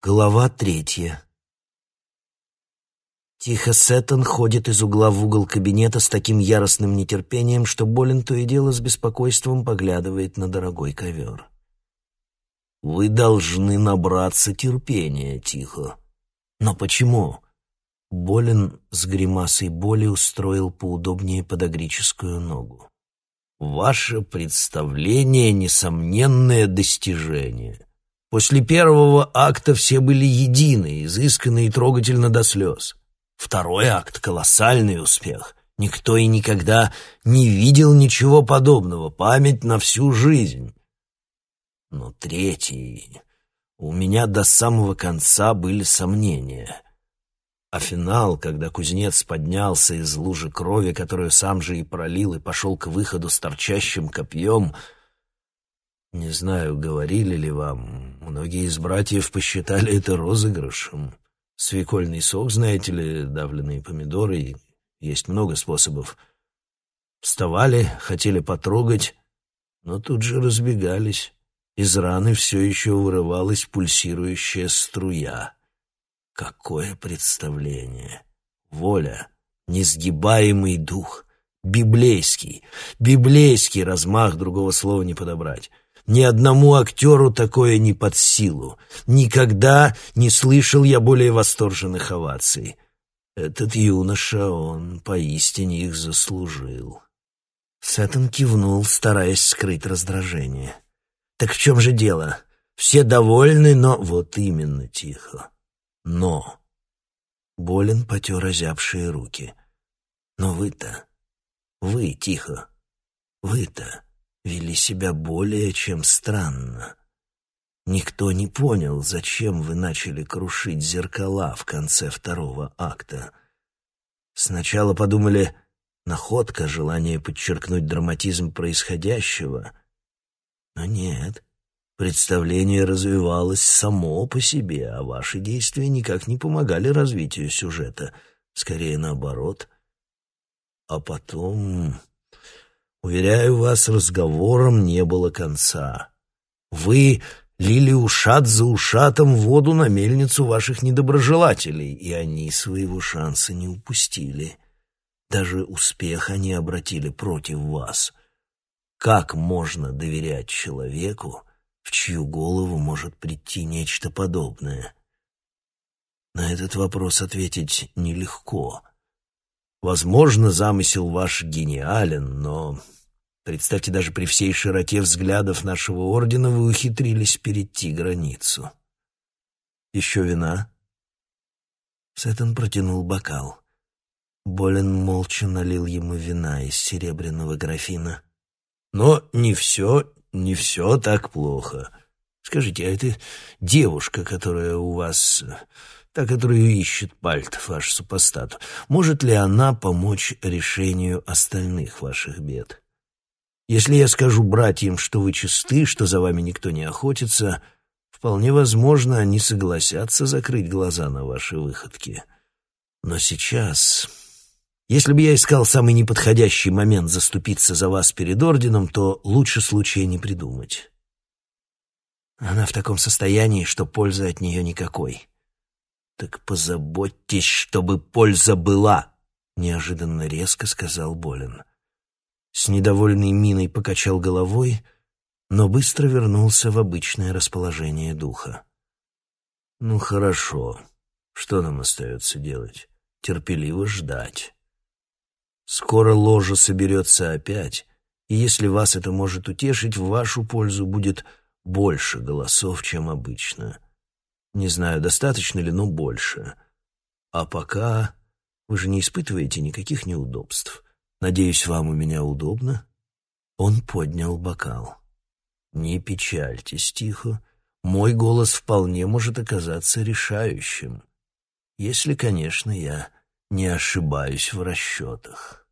Глава третья. Тихо Сеттон ходит из угла в угол кабинета с таким яростным нетерпением, что Болин то и дело с беспокойством поглядывает на дорогой ковер. «Вы должны набраться терпения, Тихо». «Но почему?» Болин с гримасой боли устроил поудобнее подогрическую ногу. «Ваше представление — несомненное достижение». После первого акта все были едины, изысканны и трогательно до слез. Второй акт — колоссальный успех. Никто и никогда не видел ничего подобного, память на всю жизнь. Но третий... У меня до самого конца были сомнения. А финал, когда кузнец поднялся из лужи крови, которую сам же и пролил, и пошел к выходу с торчащим копьем — не знаю, говорили ли вам, многие из братьев посчитали это розыгрышем. Свекольный сок, знаете ли, давленные помидоры, есть много способов. Вставали, хотели потрогать, но тут же разбегались. Из раны все еще вырывалась пульсирующая струя. Какое представление! Воля, несгибаемый дух, библейский, библейский размах, другого слова не подобрать. Ни одному актеру такое не под силу. Никогда не слышал я более восторженных оваций. Этот юноша, он поистине их заслужил. Сеттон кивнул, стараясь скрыть раздражение. «Так в чем же дело? Все довольны, но...» «Вот именно, тихо. Но...» Болен потер озябшие руки. «Но вы-то... Вы, тихо. Вы-то...» вели себя более чем странно. Никто не понял, зачем вы начали крушить зеркала в конце второго акта. Сначала подумали находка, желание подчеркнуть драматизм происходящего. Но нет, представление развивалось само по себе, а ваши действия никак не помогали развитию сюжета, скорее наоборот. А потом Уверяю вас, разговором не было конца. Вы лили ушат за ушатом воду на мельницу ваших недоброжелателей, и они своего шанса не упустили. Даже успех они обратили против вас. Как можно доверять человеку, в чью голову может прийти нечто подобное? На этот вопрос ответить нелегко. Возможно, замысел ваш гениален, но представьте, даже при всей широте взглядов нашего ордена вы ухитрились перейти границу. Еще вина? Сеттон протянул бокал. Болен молча налил ему вина из серебряного графина. Но не все, не все так плохо. Скажите, а это девушка, которая у вас та, которую ищет Пальт, ваш супостат, может ли она помочь решению остальных ваших бед? Если я скажу братьям, что вы чисты, что за вами никто не охотится, вполне возможно, они согласятся закрыть глаза на ваши выходки. Но сейчас... Если бы я искал самый неподходящий момент заступиться за вас перед орденом, то лучше случая не придумать. Она в таком состоянии, что пользы от нее никакой. «Так позаботьтесь, чтобы польза была!» — неожиданно резко сказал Болин. С недовольной миной покачал головой, но быстро вернулся в обычное расположение духа. «Ну хорошо. Что нам остается делать? Терпеливо ждать. Скоро ложа соберется опять, и если вас это может утешить, в вашу пользу будет больше голосов, чем обычно». Не знаю, достаточно ли, но больше. А пока вы же не испытываете никаких неудобств. Надеюсь, вам у меня удобно?» Он поднял бокал. «Не печальтесь, тихо. Мой голос вполне может оказаться решающим. Если, конечно, я не ошибаюсь в расчетах».